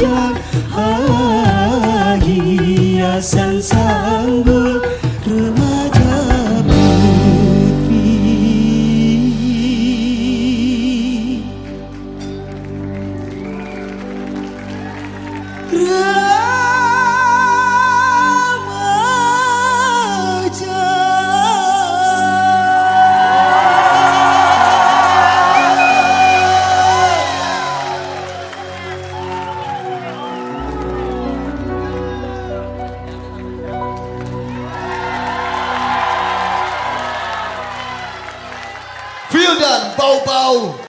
seroja ah, Hiasan sanggul Bobo.